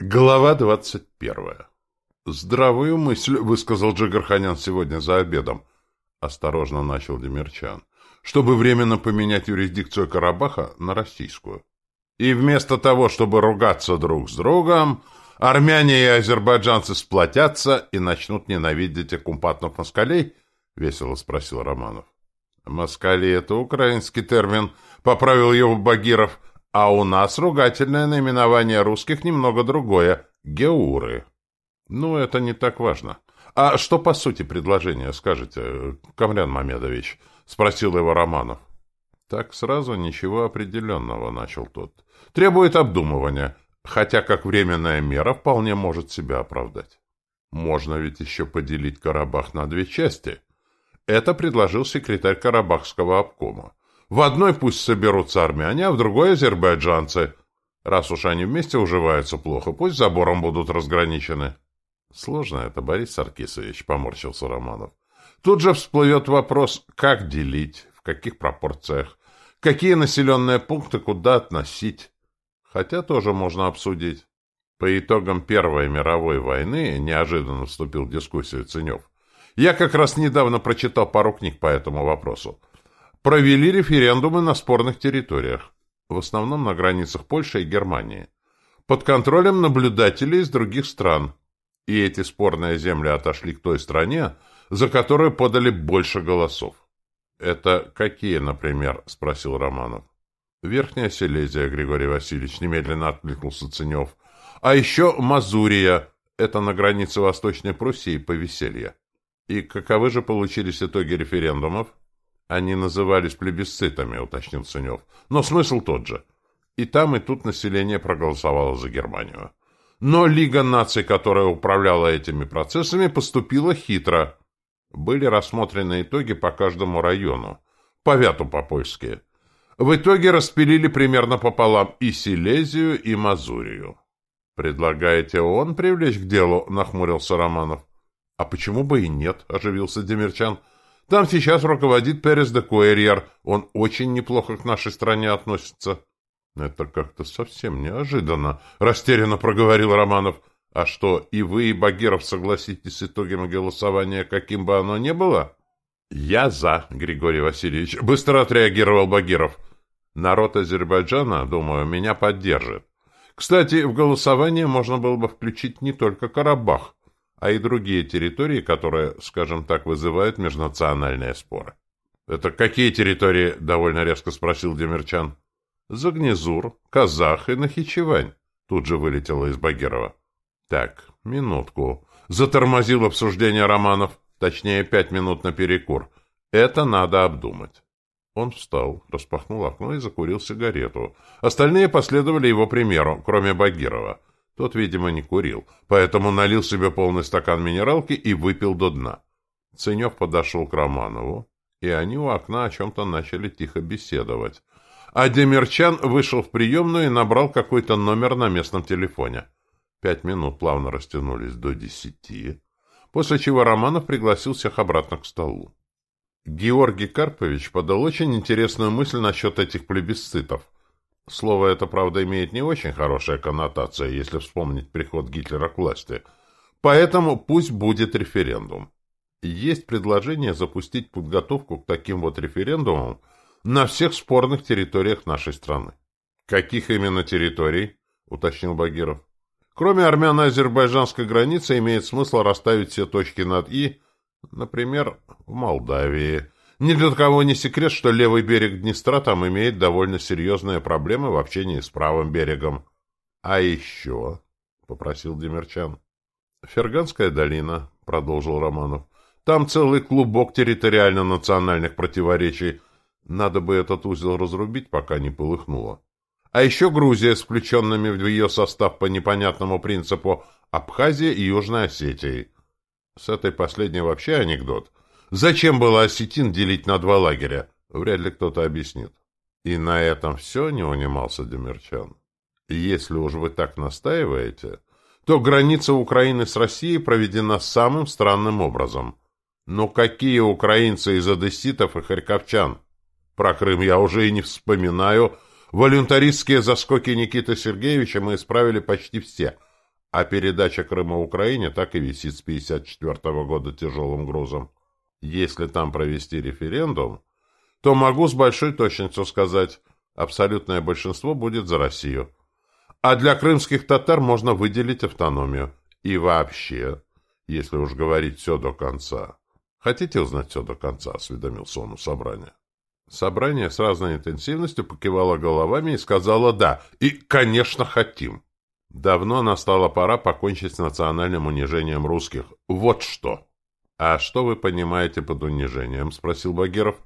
Глава двадцать первая. «Здравую мысль», — высказал Джигарханян сегодня за обедом. Осторожно начал Демирчан. «Чтобы временно поменять юрисдикцию Карабаха на российскую. И вместо того, чтобы ругаться друг с другом, армяне и азербайджанцы сплотятся и начнут ненавидеть оккупантов москалей?» — весело спросил Романов. «Москали — это украинский термин», — поправил его Багиров. А у нас ругательное наименование русских немного другое — геуры. Ну, это не так важно. А что по сути предложения, скажете, Камлян Мамедович? — спросил его Романов. Так сразу ничего определенного, — начал тот. Требует обдумывания, хотя как временная мера вполне может себя оправдать. Можно ведь еще поделить Карабах на две части. Это предложил секретарь Карабахского обкома. В одной пусть соберутся армяне, а в другой — азербайджанцы. Раз уж они вместе уживаются плохо, пусть забором будут разграничены. Сложно это, Борис Саркисович, — поморщился Романов. Тут же всплывет вопрос, как делить, в каких пропорциях, какие населенные пункты куда относить. Хотя тоже можно обсудить. По итогам Первой мировой войны неожиданно вступил в дискуссию Ценев. Я как раз недавно прочитал пару книг по этому вопросу провели референдумы на спорных территориях, в основном на границах Польши и Германии, под контролем наблюдателей из других стран. И эти спорные земли отошли к той стране, за которую подали больше голосов. «Это какие, например?» – спросил Романов. «Верхняя Силезия, Григорий Васильевич», – немедленно откликнулся Ценев. «А еще Мазурия. Это на границе Восточной Пруссии по веселье». «И каковы же получились итоги референдумов?» Они назывались плебисцитами, уточнил Ценев. Но смысл тот же. И там, и тут население проголосовало за Германию. Но Лига наций, которая управляла этими процессами, поступила хитро. Были рассмотрены итоги по каждому району. По вяту по-польски. В итоге распилили примерно пополам и Силезию, и Мазурию. «Предлагаете он привлечь к делу?» — нахмурился Романов. «А почему бы и нет?» — оживился Демирчан. Там сейчас руководит Перес де Куэрьер. Он очень неплохо к нашей стране относится. Это как-то совсем неожиданно, растерянно проговорил Романов. А что, и вы, и Багиров согласитесь с итогами голосования, каким бы оно ни было? Я за, Григорий Васильевич, быстро отреагировал Багиров. Народ Азербайджана, думаю, меня поддержит. Кстати, в голосование можно было бы включить не только Карабах, а и другие территории, которые, скажем так, вызывают межнациональные споры. «Это какие территории?» — довольно резко спросил Демирчан. «Загнезур, Казах и Нахичевань», — тут же вылетело из Багирова. «Так, минутку». Затормозил обсуждение романов, точнее, пять минут на перекур. Это надо обдумать. Он встал, распахнул окно и закурил сигарету. Остальные последовали его примеру, кроме Багирова. Тот, видимо, не курил, поэтому налил себе полный стакан минералки и выпил до дна. Ценев подошел к Романову, и они у окна о чем-то начали тихо беседовать. А Демирчан вышел в приемную и набрал какой-то номер на местном телефоне. Пять минут плавно растянулись до десяти, после чего Романов пригласил всех обратно к столу. Георгий Карпович подал очень интересную мысль насчет этих плебисцитов – Слово это, правда, имеет не очень хорошая коннотация, если вспомнить приход Гитлера к власти. Поэтому пусть будет референдум. Есть предложение запустить подготовку к таким вот референдумам на всех спорных территориях нашей страны. «Каких именно территорий?» — уточнил Багиров. «Кроме армяно-азербайджанской границы имеет смысл расставить все точки над «и», например, в Молдавии, ни для кого не секрет, что левый берег Днестра там имеет довольно серьезные проблемы в общении с правым берегом. — А еще? — попросил Демерчан. — Ферганская долина, — продолжил Романов. — Там целый клубок территориально-национальных противоречий. Надо бы этот узел разрубить, пока не полыхнуло. А еще Грузия с включенными в ее состав по непонятному принципу Абхазия и Южной Осетией. С этой последней вообще анекдот — Зачем было осетин делить на два лагеря? Вряд ли кто-то объяснит. И на этом все, не унимался Демирчан. Если уж вы так настаиваете, то граница Украины с Россией проведена самым странным образом. Но какие украинцы из одесситов и харьковчан? Про Крым я уже и не вспоминаю. Волюнтаристские заскоки Никиты Сергеевича мы исправили почти все. а передача Крыма Украине так и висит с 54 года тяжелым грузом. Если там провести референдум, то могу с большой точностью сказать, абсолютное большинство будет за Россию. А для крымских татар можно выделить автономию. И вообще, если уж говорить все до конца. Хотите узнать все до конца? Осведомился он у собрания. Собрание с разной интенсивностью покивало головами и сказало «да». И, конечно, хотим. Давно настала пора покончить с национальным унижением русских. Вот что. А что вы понимаете под унижением? Спросил Багиров.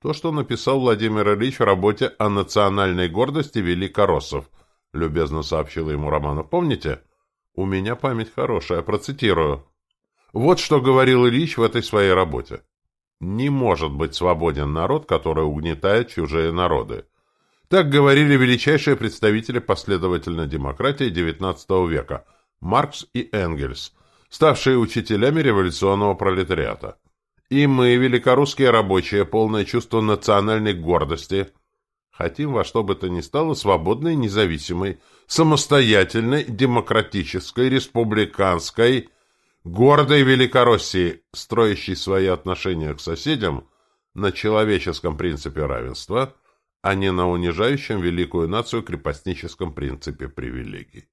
То, что написал Владимир Ильич в работе о национальной гордости великороссов, любезно сообщил ему Романов. Помните? У меня память хорошая, процитирую. Вот что говорил Ильич в этой своей работе. Не может быть свободен народ, который угнетает чужие народы. Так говорили величайшие представители последовательной демократии XIX века – Маркс и Энгельс, ставшие учителями революционного пролетариата. И мы, великорусские рабочие, полное чувство национальной гордости, хотим во что бы то ни стало свободной, независимой, самостоятельной, демократической, республиканской, гордой Великороссии, строящей свои отношения к соседям на человеческом принципе равенства – а не на унижающем великую нацию крепостническом принципе привилегий.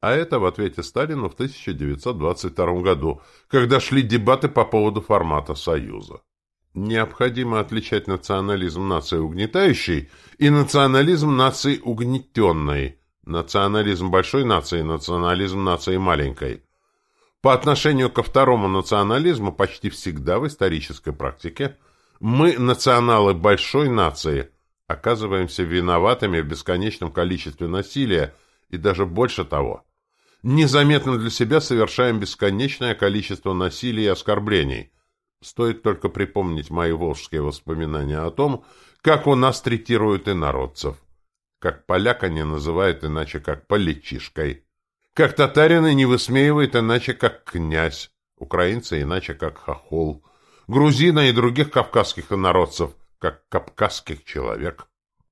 А это в ответе Сталину в 1922 году, когда шли дебаты по поводу формата Союза. Необходимо отличать национализм нации угнетающей и национализм нации угнетенной, национализм большой нации и национализм нации маленькой. По отношению ко второму национализму почти всегда в исторической практике мы националы большой нации – оказываемся виноватыми в бесконечном количестве насилия и даже больше того. Незаметно для себя совершаем бесконечное количество насилия и оскорблений. Стоит только припомнить мои волжские воспоминания о том, как у нас третируют инородцев. Как поляка не называют иначе, как поличишкой. Как татарина не высмеивает иначе, как князь. Украинца иначе, как хохол. Грузина и других кавказских инородцев как кавказских человек.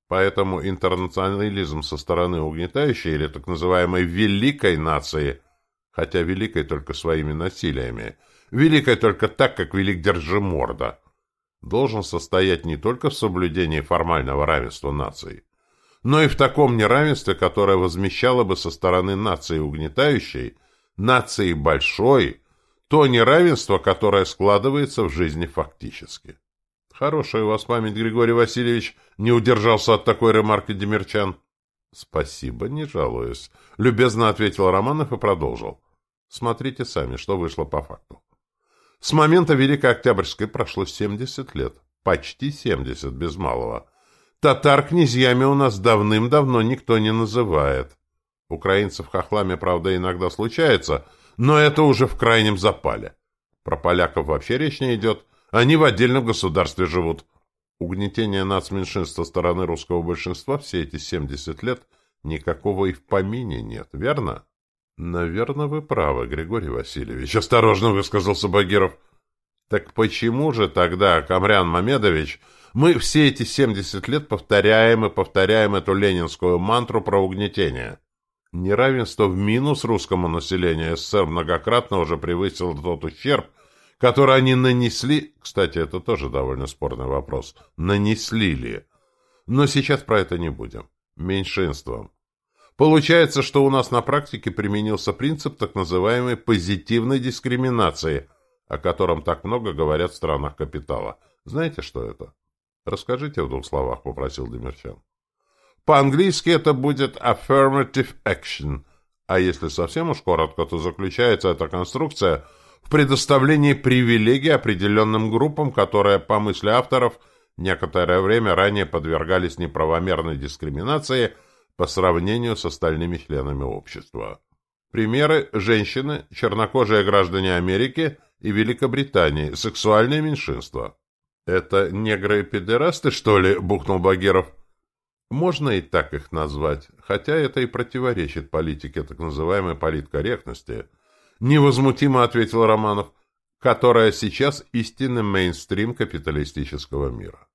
Поэтому интернационализм со стороны угнетающей или так называемой «великой нации», хотя великой только своими насилиями, великой только так, как велик Держиморда, должен состоять не только в соблюдении формального равенства наций, но и в таком неравенстве, которое возмещало бы со стороны нации угнетающей, нации большой, то неравенство, которое складывается в жизни фактически. Хорошая у вас память, Григорий Васильевич, не удержался от такой ремарки Демирчан. Спасибо, не жалуюсь, любезно ответил Романов и продолжил. Смотрите сами, что вышло по факту. С момента Великой Октябрьской прошло 70 лет. Почти 70, без малого. Татар князьями у нас давным-давно никто не называет. Украинцев хохлами, правда, иногда случается, но это уже в крайнем запале. Про поляков вообще речь не идет. Они в отдельном государстве живут. Угнетение нацменьшинств со стороны русского большинства все эти 70 лет никакого и в помине нет, верно? Наверное, вы правы, Григорий Васильевич. Осторожно высказался Багиров. Так почему же тогда, Камрян Мамедович, мы все эти 70 лет повторяем и повторяем эту ленинскую мантру про угнетение? Неравенство в минус русскому населению СССР многократно уже превысило тот ущерб, который они нанесли... Кстати, это тоже довольно спорный вопрос. Нанесли ли? Но сейчас про это не будем. Меньшинством. Получается, что у нас на практике применился принцип так называемой позитивной дискриминации, о котором так много говорят в странах капитала. Знаете, что это? Расскажите в двух словах, попросил Демерчан. По-английски это будет affirmative action, а если совсем уж коротко, то заключается эта конструкция – в предоставлении привилегий определенным группам, которые, по мысли авторов, некоторое время ранее подвергались неправомерной дискриминации по сравнению с остальными членами общества. Примеры – женщины, чернокожие граждане Америки и Великобритании, сексуальные меньшинства. «Это негры и педерасты, что ли?» – бухнул Багиров. Можно и так их назвать, хотя это и противоречит политике так называемой политкорректности – невозмутимо ответил Романов, которая сейчас истинный мейнстрим капиталистического мира.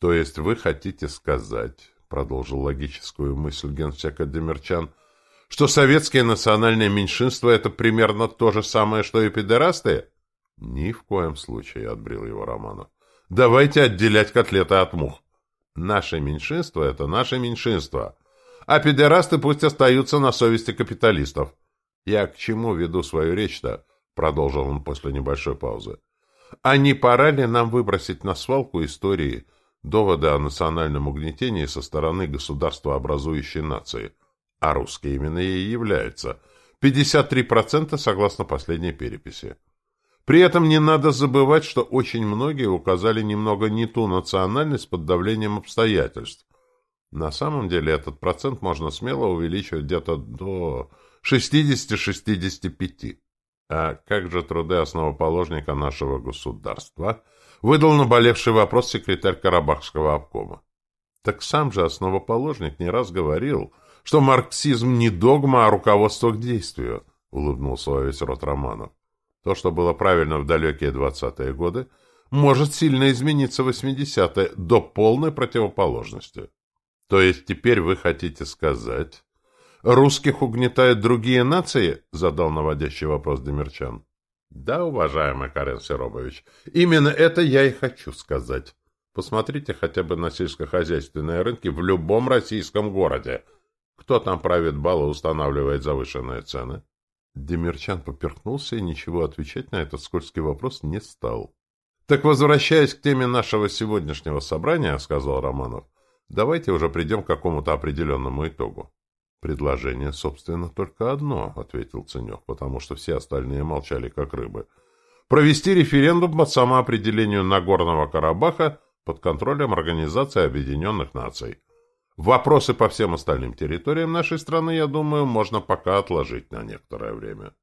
То есть вы хотите сказать, продолжил логическую мысль генсека Демерчан, Что советские национальные меньшинства — это примерно то же самое, что и педерасты? Ни в коем случае, — отбрил его Романов. Давайте отделять котлеты от мух. Наше меньшинство — это наше меньшинство. А педерасты пусть остаются на совести капиталистов. Я к чему веду свою речь-то? — продолжил он после небольшой паузы. А не пора ли нам выбросить на свалку истории доводы о национальном угнетении со стороны государства образующей нации? А русские именно ей являются. 53% согласно последней переписи. При этом не надо забывать, что очень многие указали немного не ту национальность под давлением обстоятельств. На самом деле этот процент можно смело увеличивать где-то до 60-65. А как же труды основоположника нашего государства? Выдал наболевший вопрос секретарь Карабахского обкома. Так сам же основоположник не раз говорил, что марксизм не догма, а руководство к действию, улыбнулся во весь рот Романов. То, что было правильно в далекие двадцатые годы, может сильно измениться в 80-е до полной противоположности. То есть теперь вы хотите сказать, русских угнетают другие нации? Задал наводящий вопрос Демирчан. Да, уважаемый Карен Серобович, именно это я и хочу сказать. Посмотрите хотя бы на сельскохозяйственные рынки в любом российском городе. Кто там правит бал и устанавливает завышенные цены? Демирчан поперхнулся и ничего отвечать на этот скользкий вопрос не стал. «Так, возвращаясь к теме нашего сегодняшнего собрания, — сказал Романов, — давайте уже придем к какому-то определенному итогу. «Предложение, собственно, только одно», — ответил Ценек, потому что все остальные молчали, как рыбы. «Провести референдум по самоопределению Нагорного Карабаха под контролем Организации Объединенных Наций. Вопросы по всем остальным территориям нашей страны, я думаю, можно пока отложить на некоторое время».